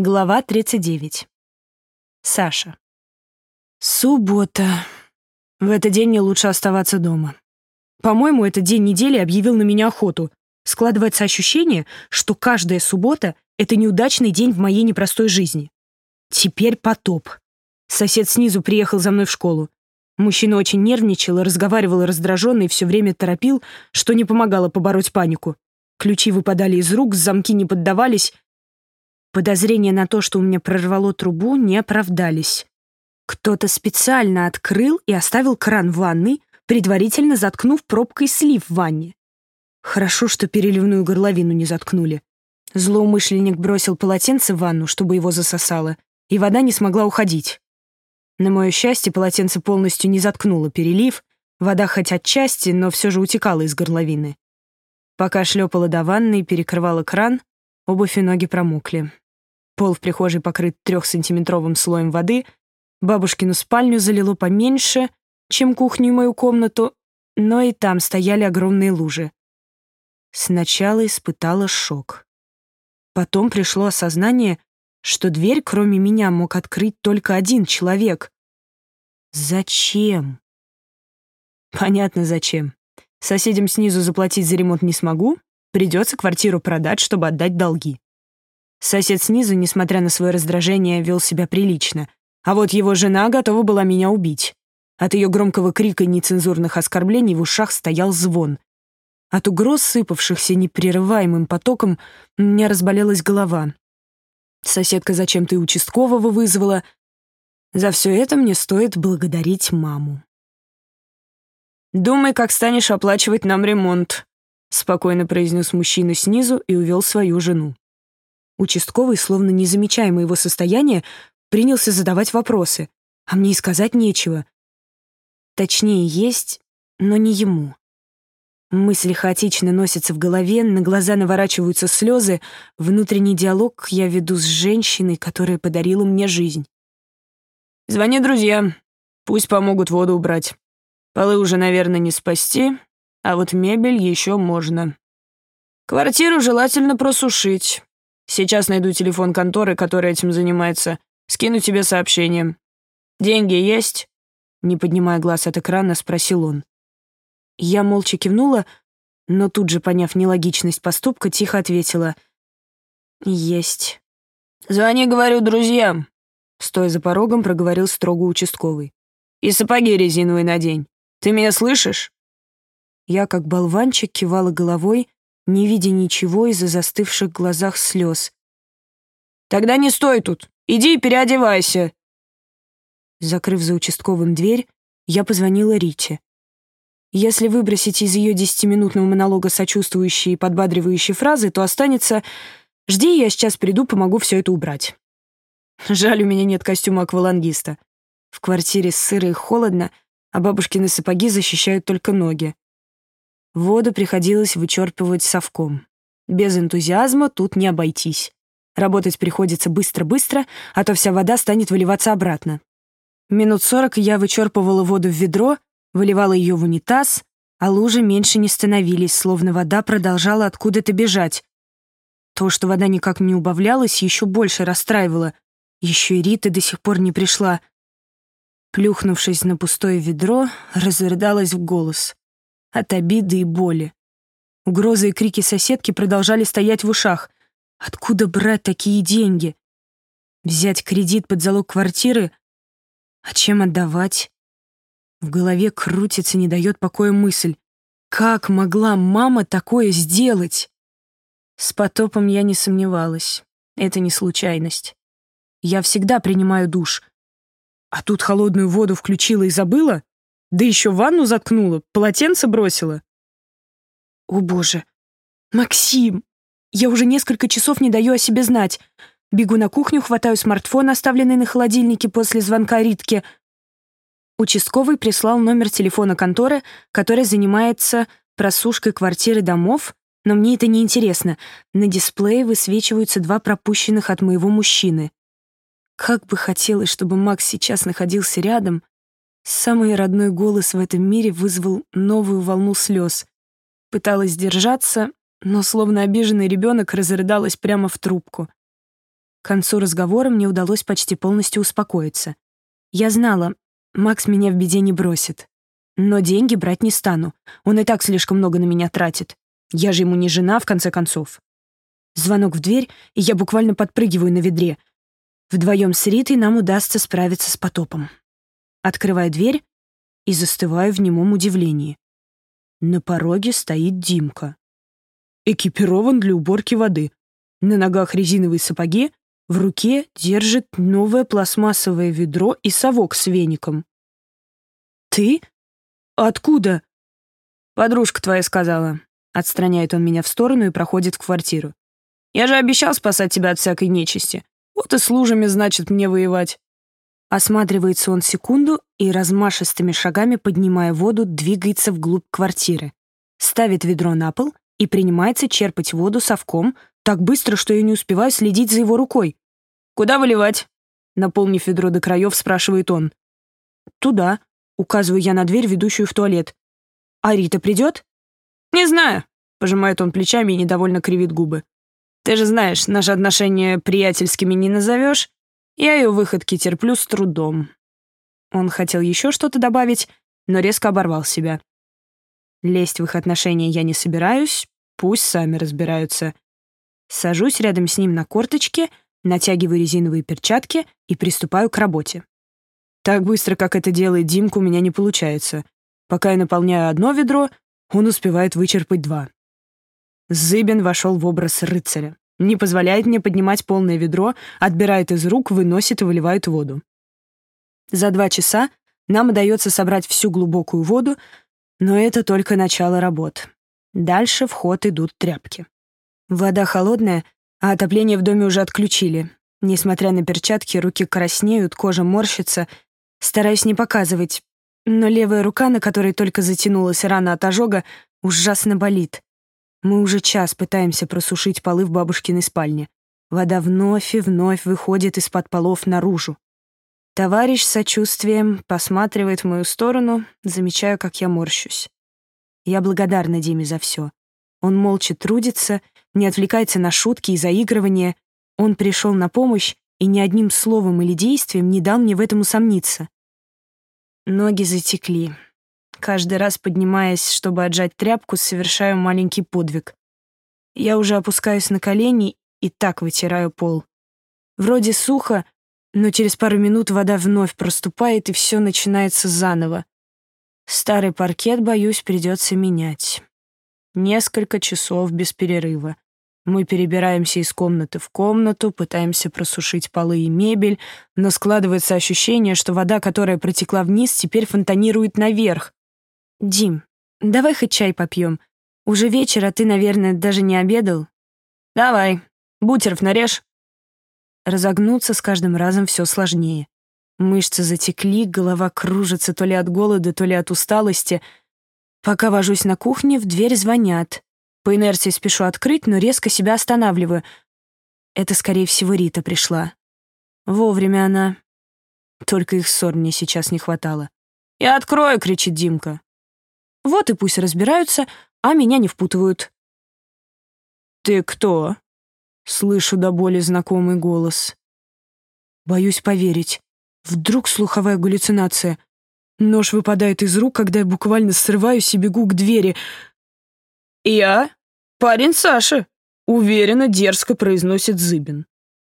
Глава 39. Саша. Суббота. В этот день мне лучше оставаться дома. По-моему, этот день недели объявил на меня охоту. Складывается ощущение, что каждая суббота — это неудачный день в моей непростой жизни. Теперь потоп. Сосед снизу приехал за мной в школу. Мужчина очень нервничал, разговаривал раздраженно и все время торопил, что не помогало побороть панику. Ключи выпадали из рук, замки не поддавались, Подозрения на то, что у меня прорвало трубу, не оправдались. Кто-то специально открыл и оставил кран в ванной, предварительно заткнув пробкой слив в ванне. Хорошо, что переливную горловину не заткнули. Злоумышленник бросил полотенце в ванну, чтобы его засосало, и вода не смогла уходить. На мое счастье, полотенце полностью не заткнуло перелив, вода хоть отчасти, но все же утекала из горловины. Пока шлепала до ванны и перекрывала кран, Обувь и ноги промокли. Пол в прихожей покрыт трехсантиметровым слоем воды. Бабушкину спальню залило поменьше, чем кухню и мою комнату, но и там стояли огромные лужи. Сначала испытала шок. Потом пришло осознание, что дверь, кроме меня, мог открыть только один человек. Зачем? Понятно, зачем. Соседям снизу заплатить за ремонт не смогу, Придется квартиру продать, чтобы отдать долги. Сосед снизу, несмотря на свое раздражение, вел себя прилично. А вот его жена готова была меня убить. От ее громкого крика и нецензурных оскорблений в ушах стоял звон. От угроз, сыпавшихся непрерываемым потоком, у меня разболелась голова. Соседка зачем-то и участкового вызвала. За все это мне стоит благодарить маму. «Думай, как станешь оплачивать нам ремонт», — спокойно произнес мужчина снизу и увел свою жену. Участковый, словно не замечая моего состояния, принялся задавать вопросы, а мне и сказать нечего. Точнее, есть, но не ему. Мысли хаотично носятся в голове, на глаза наворачиваются слезы, внутренний диалог я веду с женщиной, которая подарила мне жизнь. «Звони друзьям, пусть помогут воду убрать. Полы уже, наверное, не спасти, а вот мебель еще можно. Квартиру желательно просушить. Сейчас найду телефон конторы, которая этим занимается. Скину тебе сообщение. Деньги есть?» Не поднимая глаз от экрана, спросил он. Я молча кивнула, но тут же, поняв нелогичность поступка, тихо ответила. «Есть». «Звони, говорю, друзьям», — стоя за порогом, проговорил строго участковый. «И сапоги резиновые надень. Ты меня слышишь?» Я, как болванчик, кивала головой, не видя ничего из-за застывших глазах слез. «Тогда не стой тут! Иди и переодевайся!» Закрыв за участковым дверь, я позвонила Рите. Если выбросить из ее десятиминутного монолога сочувствующие и подбадривающие фразы, то останется «Жди, я сейчас приду, помогу все это убрать». Жаль, у меня нет костюма аквалангиста. В квартире сыро и холодно, а бабушкины сапоги защищают только ноги. Воду приходилось вычерпывать совком. Без энтузиазма тут не обойтись. Работать приходится быстро-быстро, а то вся вода станет выливаться обратно. Минут сорок я вычерпывала воду в ведро, выливала ее в унитаз, а лужи меньше не становились, словно вода продолжала откуда-то бежать. То, что вода никак не убавлялась, еще больше расстраивало. Еще и Рита до сих пор не пришла. Плюхнувшись на пустое ведро, разрыдалась в голос от обиды и боли. Угрозы и крики соседки продолжали стоять в ушах. Откуда брать такие деньги? Взять кредит под залог квартиры? А чем отдавать? В голове крутится, не дает покоя мысль. Как могла мама такое сделать? С потопом я не сомневалась. Это не случайность. Я всегда принимаю душ. А тут холодную воду включила и забыла? Да еще ванну заткнула, полотенце бросила. О боже. Максим! Я уже несколько часов не даю о себе знать. Бегу на кухню, хватаю смартфон, оставленный на холодильнике после звонка Ритке. Участковый прислал номер телефона конторы, которая занимается просушкой квартиры домов, но мне это не интересно. На дисплее высвечиваются два пропущенных от моего мужчины. Как бы хотелось, чтобы Макс сейчас находился рядом, Самый родной голос в этом мире вызвал новую волну слез. Пыталась держаться, но словно обиженный ребенок разрыдалась прямо в трубку. К концу разговора мне удалось почти полностью успокоиться. Я знала, Макс меня в беде не бросит. Но деньги брать не стану. Он и так слишком много на меня тратит. Я же ему не жена, в конце концов. Звонок в дверь, и я буквально подпрыгиваю на ведре. Вдвоем с Ритой нам удастся справиться с потопом. Открываю дверь и застываю в немом удивлении. На пороге стоит Димка. Экипирован для уборки воды. На ногах резиновые сапоги, в руке держит новое пластмассовое ведро и совок с веником. «Ты? Откуда?» «Подружка твоя сказала». Отстраняет он меня в сторону и проходит в квартиру. «Я же обещал спасать тебя от всякой нечисти. Вот и с лужами, значит, мне воевать». Осматривается он секунду и размашистыми шагами, поднимая воду, двигается вглубь квартиры. Ставит ведро на пол и принимается черпать воду совком так быстро, что я не успеваю следить за его рукой. «Куда выливать?» Наполнив ведро до краев, спрашивает он. «Туда», — указываю я на дверь, ведущую в туалет. «А Рита придет?» «Не знаю», — пожимает он плечами и недовольно кривит губы. «Ты же знаешь, наши отношения приятельскими не назовешь. Я ее выходки терплю с трудом». Он хотел еще что-то добавить, но резко оборвал себя. Лезть в их отношения я не собираюсь, пусть сами разбираются. Сажусь рядом с ним на корточке, натягиваю резиновые перчатки и приступаю к работе. Так быстро, как это делает Димка, у меня не получается. Пока я наполняю одно ведро, он успевает вычерпать два. Зыбин вошел в образ рыцаря. Не позволяет мне поднимать полное ведро, отбирает из рук, выносит и выливает воду. За два часа нам удается собрать всю глубокую воду, но это только начало работ. Дальше в ход идут тряпки. Вода холодная, а отопление в доме уже отключили. Несмотря на перчатки, руки краснеют, кожа морщится. Стараюсь не показывать, но левая рука, на которой только затянулась рана от ожога, ужасно болит. Мы уже час пытаемся просушить полы в бабушкиной спальне. Вода вновь и вновь выходит из-под полов наружу. Товарищ с сочувствием посматривает в мою сторону, замечаю, как я морщусь. Я благодарна Диме за все. Он молча трудится, не отвлекается на шутки и заигрывания. Он пришел на помощь и ни одним словом или действием не дал мне в этом усомниться. Ноги затекли. Каждый раз, поднимаясь, чтобы отжать тряпку, совершаю маленький подвиг. Я уже опускаюсь на колени и так вытираю пол. Вроде сухо, но через пару минут вода вновь проступает, и все начинается заново. Старый паркет, боюсь, придется менять. Несколько часов без перерыва. Мы перебираемся из комнаты в комнату, пытаемся просушить полы и мебель, но складывается ощущение, что вода, которая протекла вниз, теперь фонтанирует наверх. «Дим, давай хоть чай попьем. Уже вечер, а ты, наверное, даже не обедал?» «Давай. Бутеров нарежь». Разогнуться с каждым разом все сложнее. Мышцы затекли, голова кружится то ли от голода, то ли от усталости — Пока вожусь на кухне, в дверь звонят. По инерции спешу открыть, но резко себя останавливаю. Это, скорее всего, Рита пришла. Вовремя она. Только их ссор мне сейчас не хватало. «Я открою!» — кричит Димка. Вот и пусть разбираются, а меня не впутывают. «Ты кто?» — слышу до боли знакомый голос. Боюсь поверить. Вдруг слуховая галлюцинация. Нож выпадает из рук, когда я буквально срываюсь и бегу к двери. «Я? Парень Саши», — уверенно, дерзко произносит Зыбин.